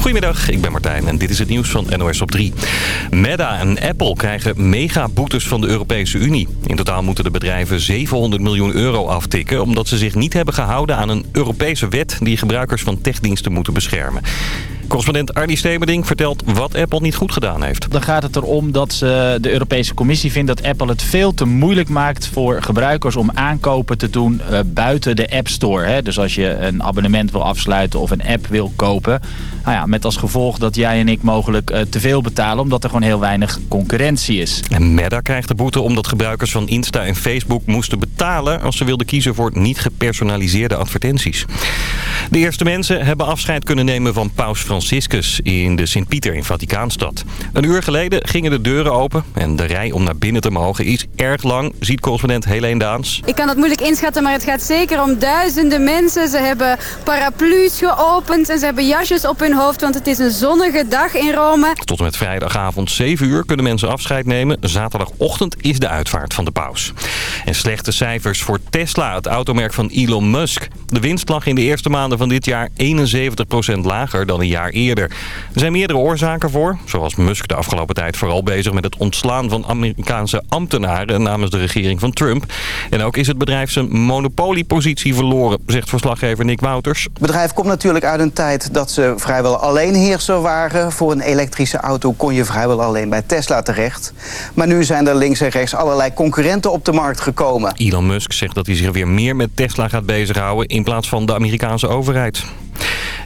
Goedemiddag, ik ben Martijn en dit is het nieuws van NOS op 3. Meta en Apple krijgen megaboetes van de Europese Unie. In totaal moeten de bedrijven 700 miljoen euro aftikken... omdat ze zich niet hebben gehouden aan een Europese wet... die gebruikers van techdiensten moeten beschermen. Correspondent Arnie Stemerding vertelt wat Apple niet goed gedaan heeft. Dan gaat het erom dat ze, de Europese Commissie vindt dat Apple het veel te moeilijk maakt voor gebruikers om aankopen te doen uh, buiten de App Store. Hè? Dus als je een abonnement wil afsluiten of een app wil kopen. Nou ja, met als gevolg dat jij en ik mogelijk uh, te veel betalen omdat er gewoon heel weinig concurrentie is. En Meta krijgt de boete omdat gebruikers van Insta en Facebook moesten betalen als ze wilden kiezen voor niet gepersonaliseerde advertenties. De eerste mensen hebben afscheid kunnen nemen van Paus Franciscus Franciscus in de Sint-Pieter in Vaticaanstad. Een uur geleden gingen de deuren open en de rij om naar binnen te mogen is erg lang, ziet correspondent Helene Daans. Ik kan het moeilijk inschatten, maar het gaat zeker om duizenden mensen. Ze hebben paraplu's geopend en ze hebben jasjes op hun hoofd, want het is een zonnige dag in Rome. Tot en met vrijdagavond 7 uur kunnen mensen afscheid nemen. Zaterdagochtend is de uitvaart van de paus. En slechte cijfers voor Tesla, het automerk van Elon Musk. De winst lag in de eerste maanden van dit jaar 71% lager dan een jaar eerder. Er zijn meerdere oorzaken voor. Zoals Musk de afgelopen tijd vooral bezig met het ontslaan van Amerikaanse ambtenaren namens de regering van Trump. En ook is het bedrijf zijn monopoliepositie verloren, zegt verslaggever Nick Wouters. Het bedrijf komt natuurlijk uit een tijd dat ze vrijwel alleenheerser waren. Voor een elektrische auto kon je vrijwel alleen bij Tesla terecht. Maar nu zijn er links en rechts allerlei concurrenten op de markt gekomen. Elon Musk zegt dat hij zich weer meer met Tesla gaat bezighouden in plaats van de Amerikaanse overheid.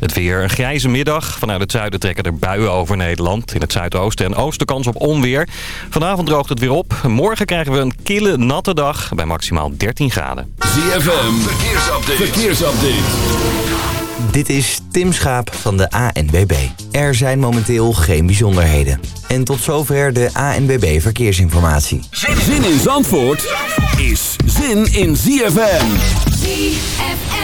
Het weer een grijze middag. Vanuit het zuiden trekken er buien over Nederland. In het zuidoosten en oosten kans op onweer. Vanavond droogt het weer op. Morgen krijgen we een kille, natte dag bij maximaal 13 graden. ZFM, verkeersupdate. verkeersupdate. Dit is Tim Schaap van de ANBB. Er zijn momenteel geen bijzonderheden. En tot zover de ANBB Verkeersinformatie. Zin in Zandvoort is zin in ZFM. ZFM.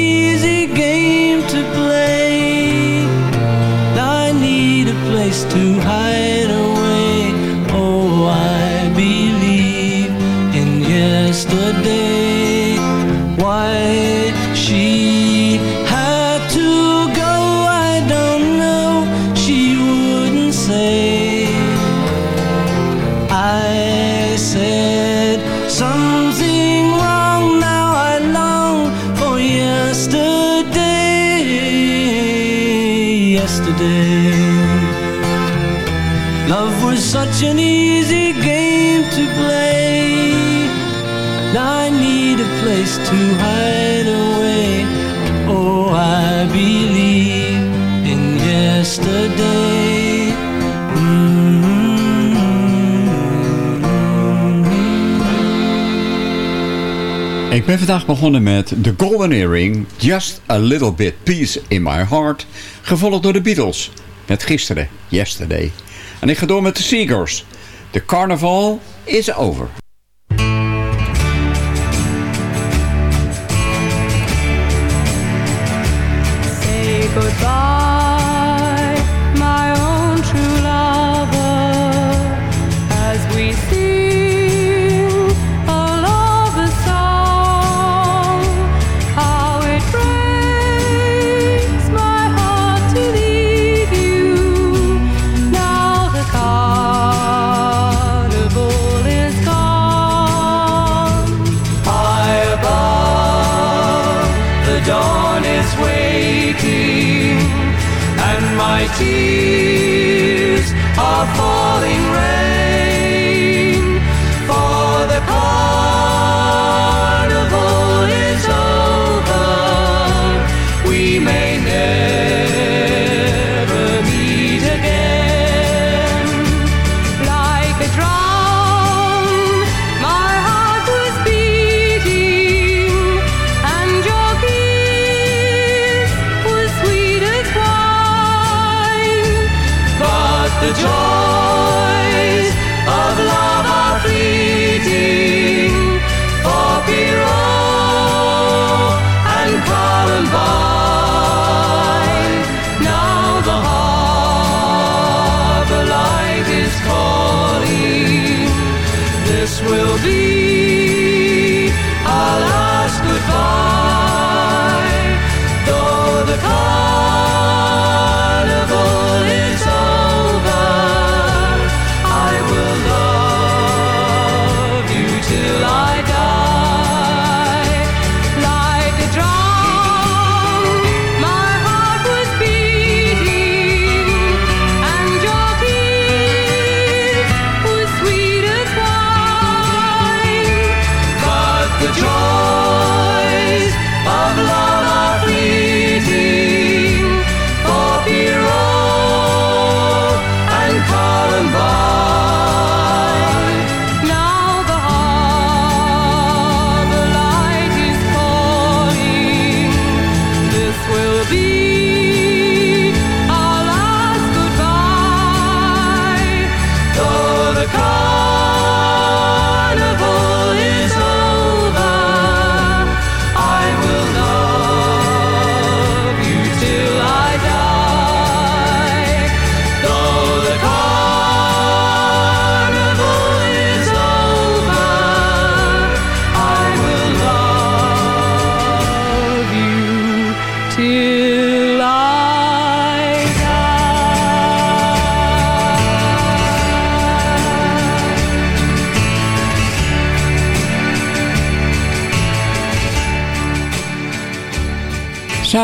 ben vandaag begonnen met The Golden Earring, Just a Little Bit Peace in My Heart, gevolgd door de Beatles met gisteren, Yesterday. En ik ga door met de Seagers. The Carnival is over.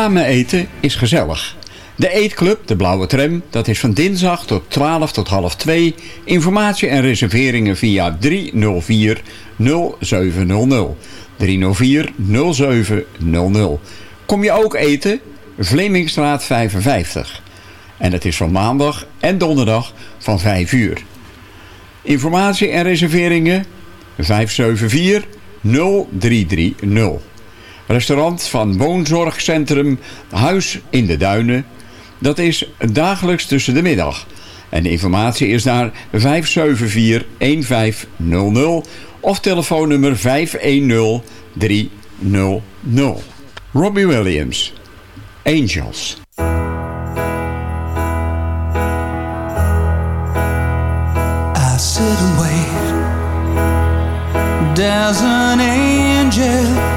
Samen eten is gezellig. De eetclub, de Blauwe Tram, dat is van dinsdag tot 12 tot half 2. Informatie en reserveringen via 304 0700. 304 0700. Kom je ook eten? Vlemingstraat 55. En het is van maandag en donderdag van 5 uur. Informatie en reserveringen 574 0330. Restaurant van Woonzorgcentrum Huis in de Duinen. Dat is dagelijks tussen de middag. En de informatie is naar 574-1500 of telefoonnummer 510-300. Robbie Williams. Angels. I sit and wait. Does an angel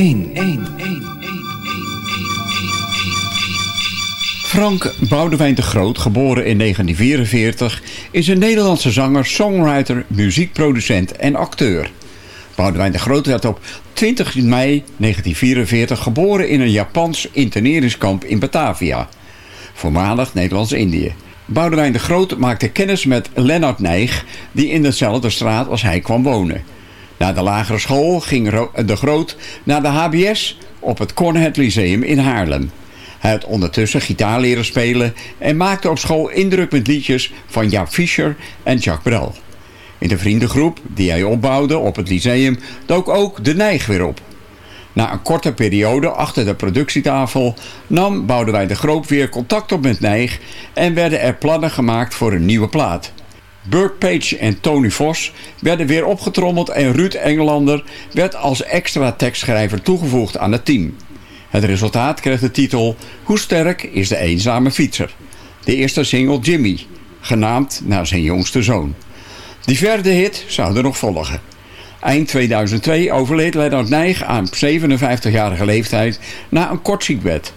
1, Frank Boudewijn de Groot, geboren in 1944, is een Nederlandse zanger, songwriter, muziekproducent en acteur. Boudewijn de Groot werd op 20 mei 1944 geboren in een Japans interneringskamp in Batavia, voormalig Nederlands-Indië. Boudewijn de Groot maakte kennis met Lennart Nijg, die in dezelfde straat als hij kwam wonen. Na de lagere school ging Ro- de Groot naar de HBS op het Cornhead Lyceum in Haarlem. Hij had ondertussen gitaar leren spelen en maakte op school indruk met liedjes van Jaap Fischer en Jacques Brel. In de vriendengroep die hij opbouwde op het lyceum dook ook de Nijg weer op. Na een korte periode achter de productietafel nam Boudewijn de Groot weer contact op met Nijg en werden er plannen gemaakt voor een nieuwe plaat. Burt Page en Tony Vos werden weer opgetrommeld en Ruud Engelander werd als extra tekstschrijver toegevoegd aan het team. Het resultaat kreeg de titel Hoe sterk is de eenzame fietser? De eerste single Jimmy, genaamd naar zijn jongste zoon. Die vierde hit zou er nog volgen. Eind 2002 overleed Lennart Nijg aan 57-jarige leeftijd na een kort ziekbed.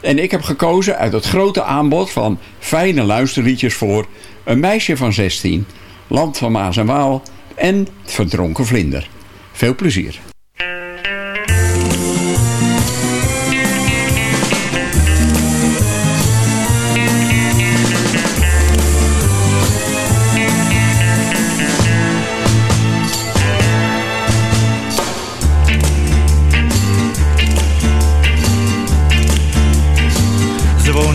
En ik heb gekozen uit het grote aanbod van fijne luisterliedjes voor Een meisje van 16, Land van Maas en Waal en Verdronken Vlinder. Veel plezier.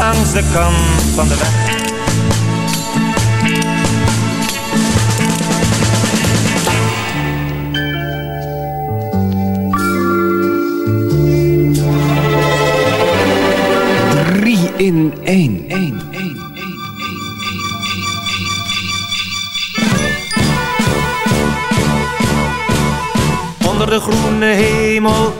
langs de kant van de weg. Drie in één. één. Onder de groene hemel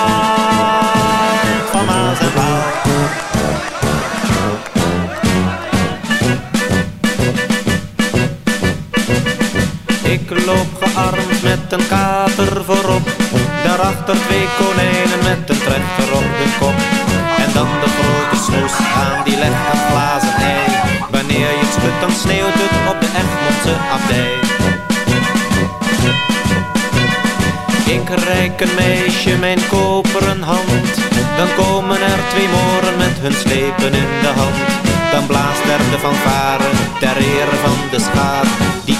Ik loop gearmd met een kater voorop. Daarachter twee konijnen met een trechter op de kop. En dan de grote snoes aan die legt een glazen ei. Wanneer je het dan sneeuwt het op de Egmondse abdij. Ik reik een meisje mijn koperen hand. Dan komen er twee moren met hun slepen in de hand. Dan blaast er de fanfare ter ere van de schaar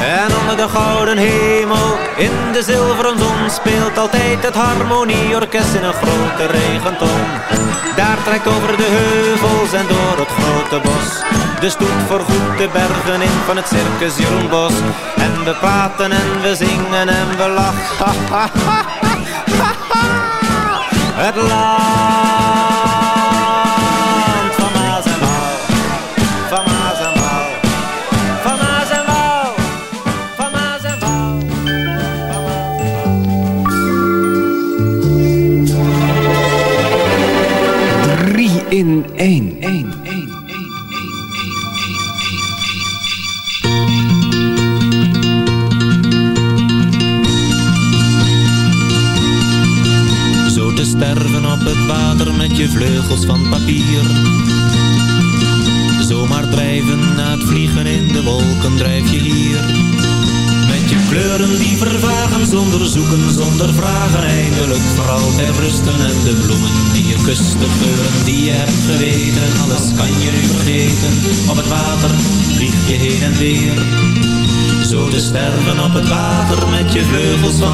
En onder de gouden hemel, in de zilveren zon Speelt altijd het harmonieorkest in een grote regenton. Daar trekt over de heuvels en door het grote bos De stoet voorgoed de bergen in van het circus Jeroen Bos. En we praten en we zingen en we lachen. Het land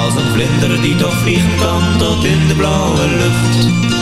Als een vlinder die toch vliegen kan tot in de blauwe lucht.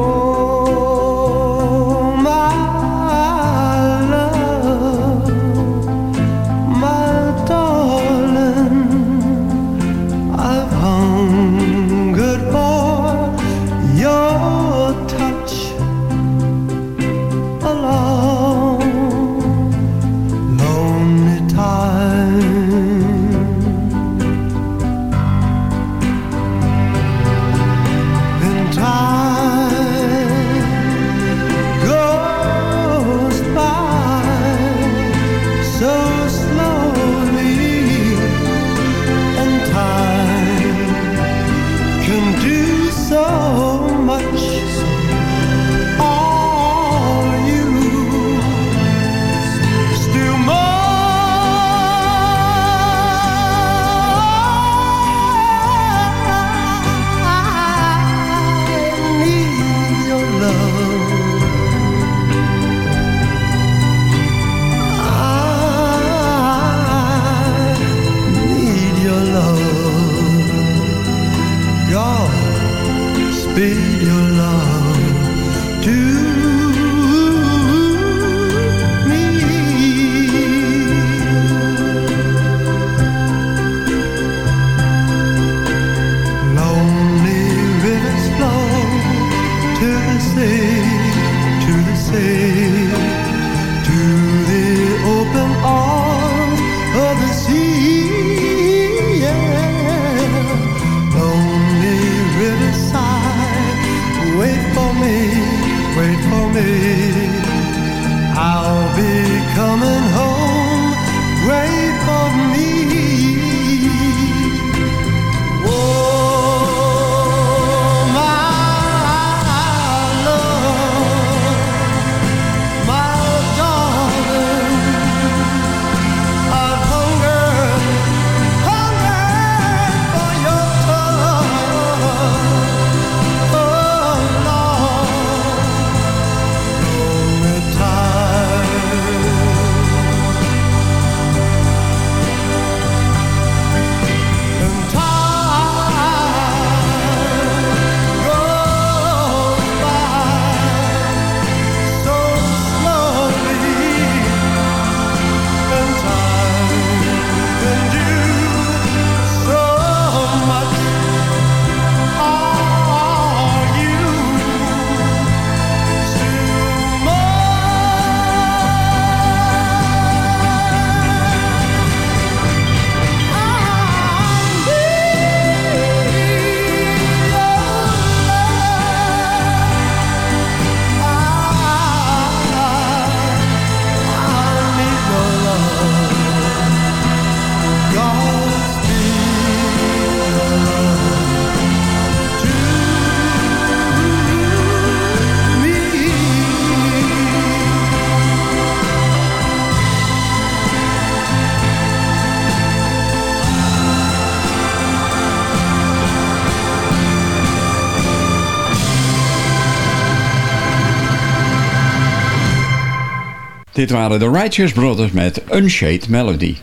Dit waren de Righteous Brothers met Unshade Melody.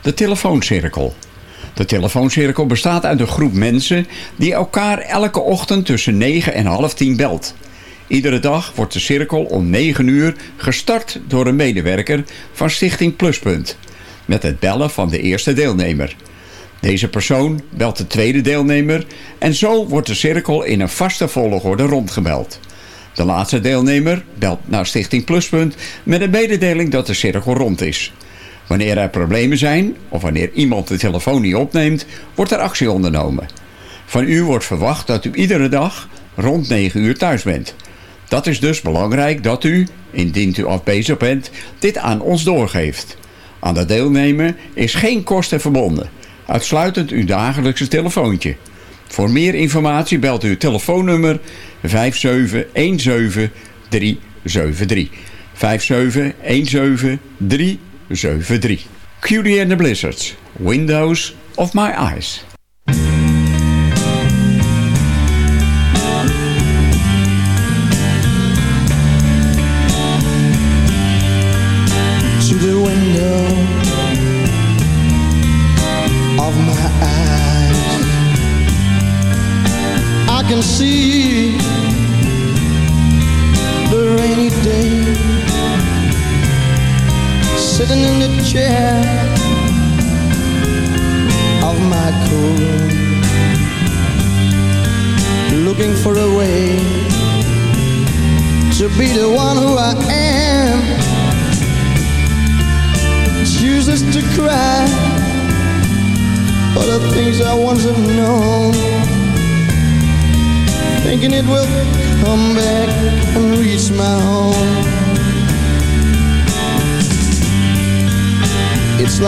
De telefooncirkel. De telefooncirkel bestaat uit een groep mensen die elkaar elke ochtend tussen 9 en half 10 belt. Iedere dag wordt de cirkel om 9 uur gestart door een medewerker van Stichting Pluspunt. Met het bellen van de eerste deelnemer. Deze persoon belt de tweede deelnemer en zo wordt de cirkel in een vaste volgorde rondgebeld. De laatste deelnemer belt naar Stichting Pluspunt met een mededeling dat de cirkel rond is. Wanneer er problemen zijn of wanneer iemand de telefoon niet opneemt, wordt er actie ondernomen. Van u wordt verwacht dat u iedere dag rond 9 uur thuis bent. Dat is dus belangrijk dat u, indien u afwezig bent, dit aan ons doorgeeft. Aan de deelnemer is geen kosten verbonden. Uitsluitend uw dagelijkse telefoontje. Voor meer informatie belt u telefoonnummer 5717373. 5717373. Cutie and the Blizzards. Windows of my eyes.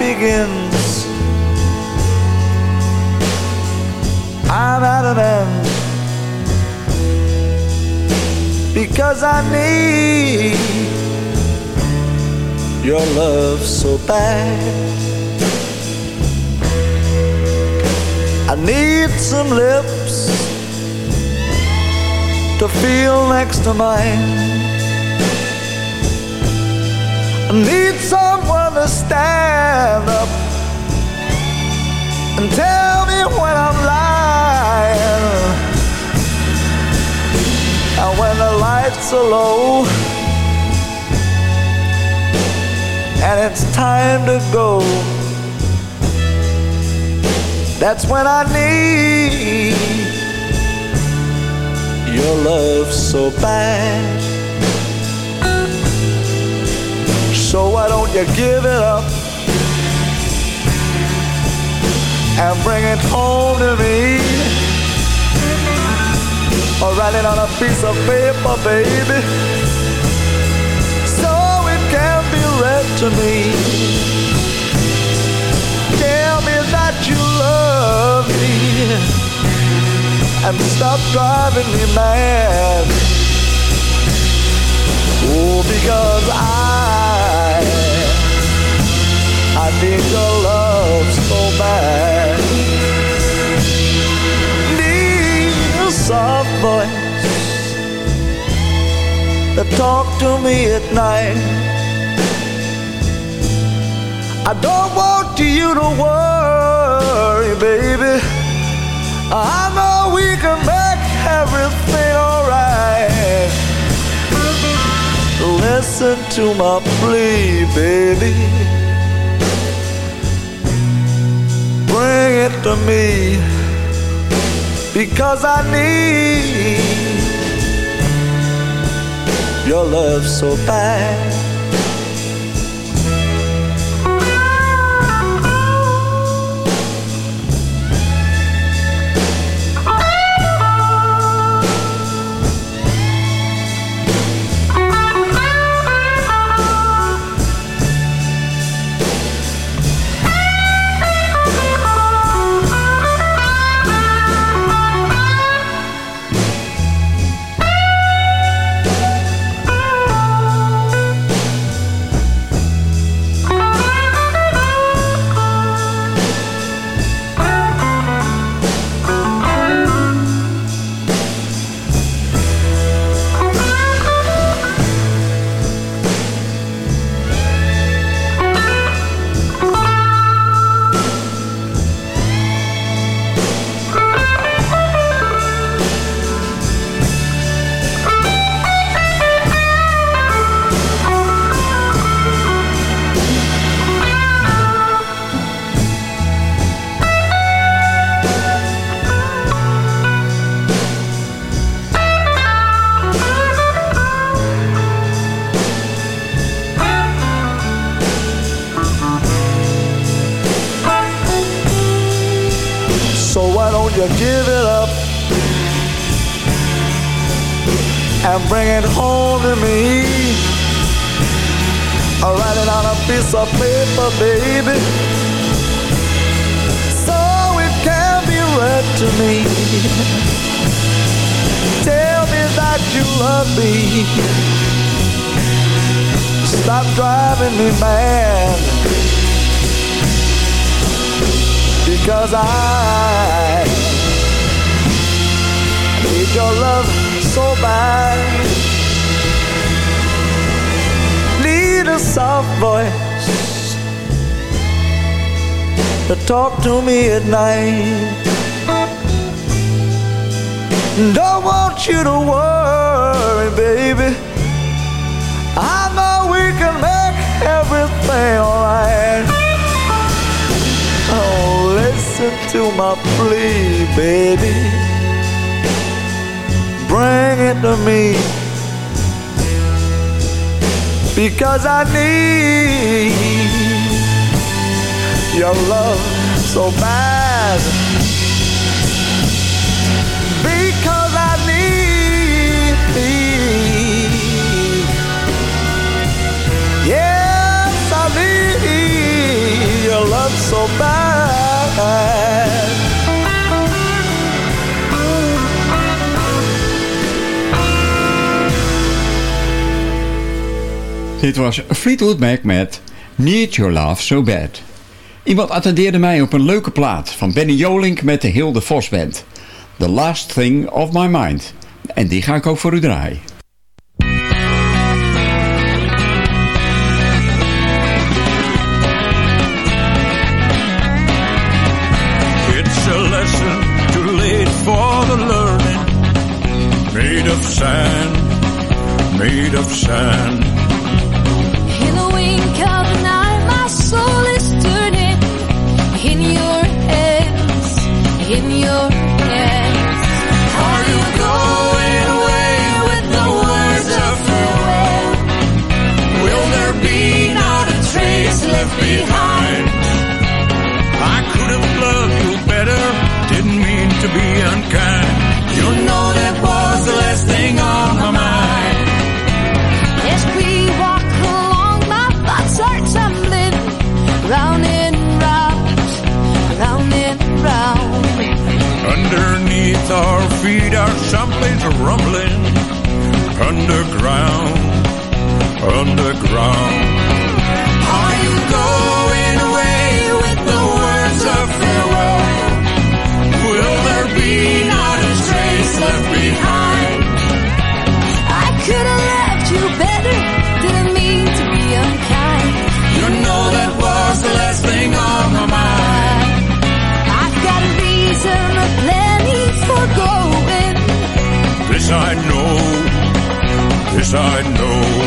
begins, I'm at an end because I need your love so bad. I need some lips to feel next to mine. I need someone to stand up and tell me when I'm lying. And when the lights are low and it's time to go, that's when I need your love so bad. So why don't you give it up and bring it home to me? Or write it on a piece of paper, baby, so it can be read to me. Tell me that you love me and stop driving me mad. Oh, because I, Need your love so bad. Need a soft voice that talk to me at night. I don't want you to worry, baby. I know we can make everything alright. Listen to my plea, baby. It to me because I need your love so bad. Piece of paper, baby, so it can be read to me. Tell me that you love me. Stop driving me mad. Because I need your love so bad. Need a soft voice to talk to me at night. Don't want you to worry, baby. I know we can make everything alright. Oh, listen to my plea, baby. Bring it to me. Because I need your love so bad. Because I need, thee. yes, I need your love so bad. Dit was Fleetwood Mac met Need Your Love So Bad. Iemand attendeerde mij op een leuke plaat van Benny Jolink met de Hilde Vos Band. The Last Thing of My Mind. En die ga ik ook voor u draaien. Made of sand, made of sand. Our feet are someplace rumbling. Underground, underground. Are you going I know.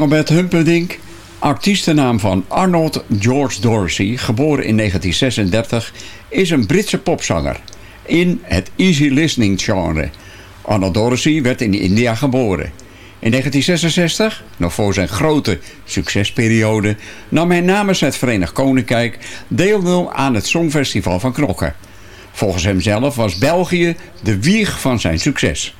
Engelbert Humperdinck, artiestennaam van Arnold George Dorsey, geboren in 1936, is een Britse popzanger in het easy listening genre. Arnold Dorsey werd in India geboren. In 1966, nog voor zijn grote succesperiode, nam hij namens het Verenigd Koninkrijk deel aan het Songfestival van Knokken. Volgens hemzelf was België de wieg van zijn succes.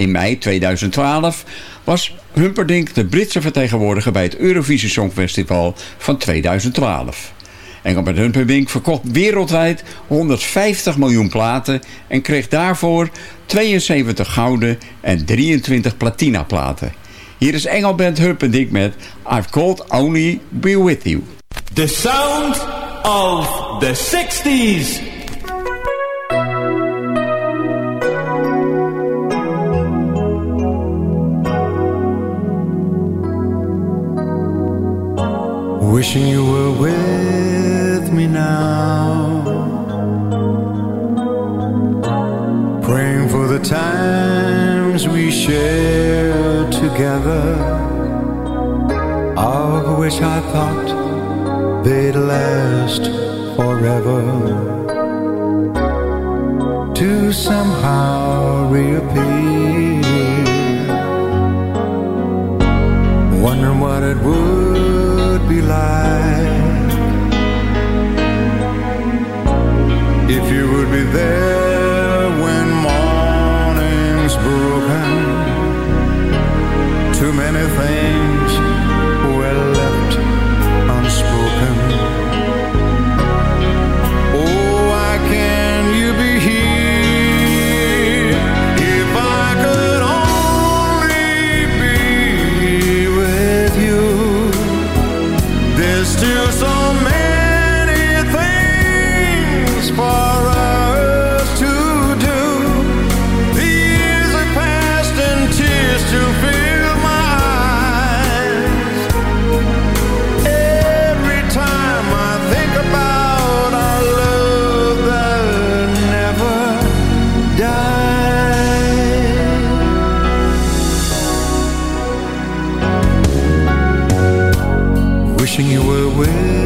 In mei 2012 was Humperdinck de Britse vertegenwoordiger bij het Eurovisie Songfestival van 2012. Engelbert Humperdinck verkocht wereldwijd 150 miljoen platen en kreeg daarvoor 72 gouden en 23 platina platen. Hier is Engelbert Humperdinck met I've Called Only Be With You. The sound of the 60s. Wishing you were with me now. Praying for the times we shared together, of which I thought they'd last forever. To somehow reappear. Wondering what it would there when morning's broken. Too many things wishing you were with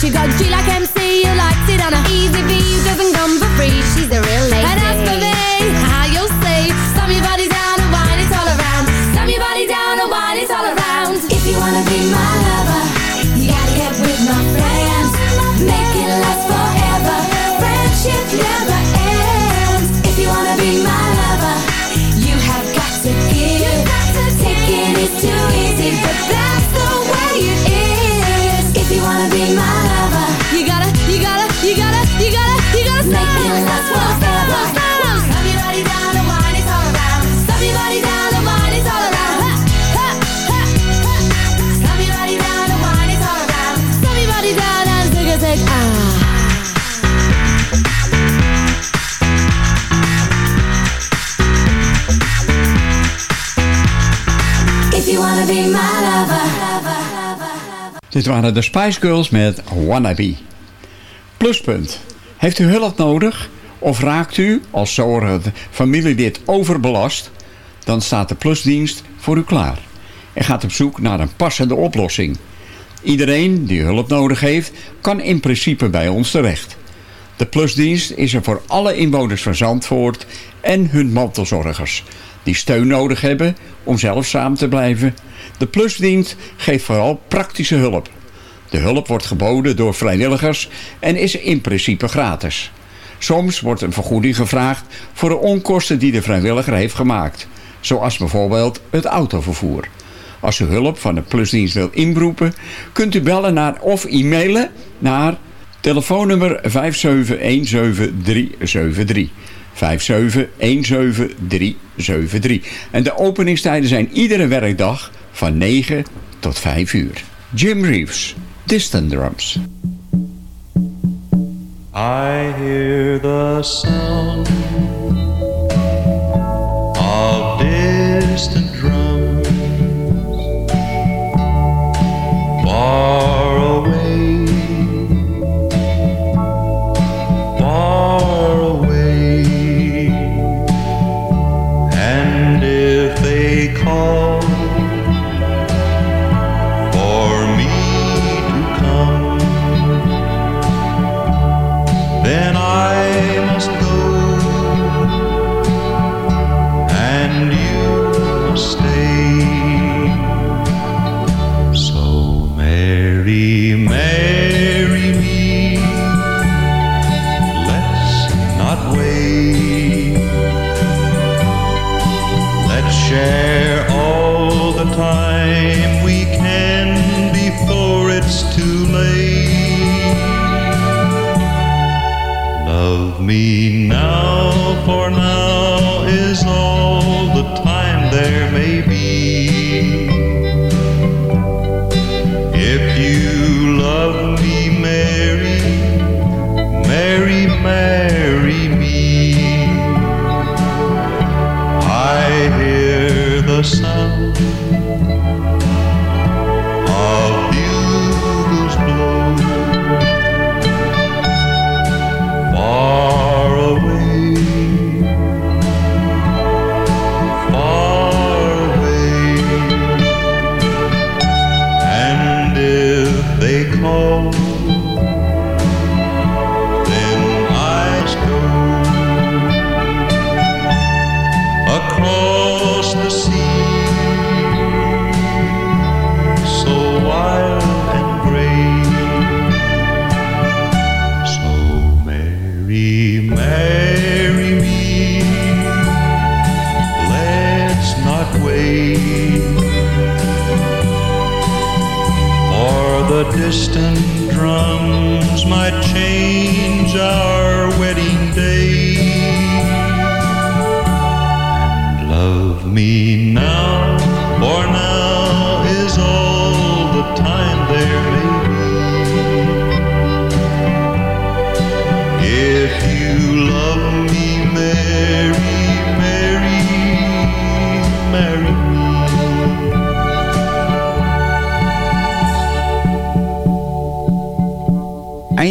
she got G like MC Dit waren de Spice Girls met Wannabe. Pluspunt. Heeft u hulp nodig? Of raakt u als zorgend familielid overbelast? Dan staat de plusdienst voor u klaar. En gaat op zoek naar een passende oplossing. Iedereen die hulp nodig heeft, kan in principe bij ons terecht. De plusdienst is er voor alle inwoners van Zandvoort en hun mantelzorgers... die steun nodig hebben om zelfzaam te blijven. De plusdienst geeft vooral praktische hulp. De hulp wordt geboden door vrijwilligers en is in principe gratis. Soms wordt een vergoeding gevraagd voor de onkosten die de vrijwilliger heeft gemaakt. Zoals bijvoorbeeld het autovervoer. Als u hulp van de plusdienst wilt inroepen, kunt u bellen naar of e-mailen naar telefoonnummer 5717373. 5717373. En de openingstijden zijn iedere werkdag van 9 tot 5 uur. Jim Reeves, Distant Drums. I hear the sound of distant drums far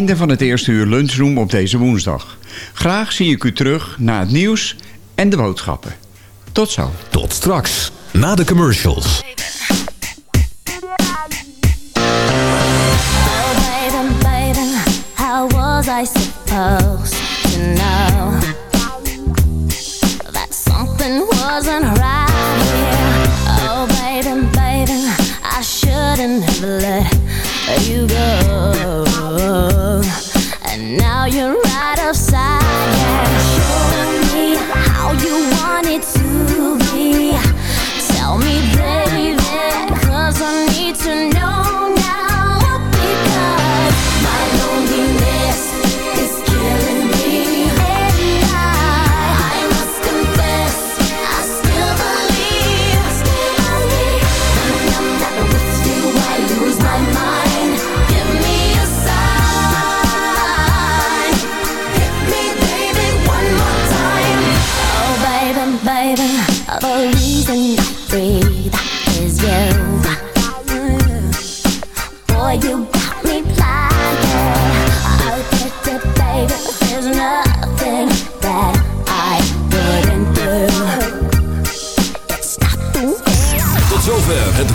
Einde van het eerste uur lunchroom op deze woensdag. Graag zie ik u terug na het nieuws en de boodschappen. Tot zo. Tot straks, na de commercials. Oh, wasn't right here? Oh, baby, baby, I shouldn't have let you go. Now you're right upside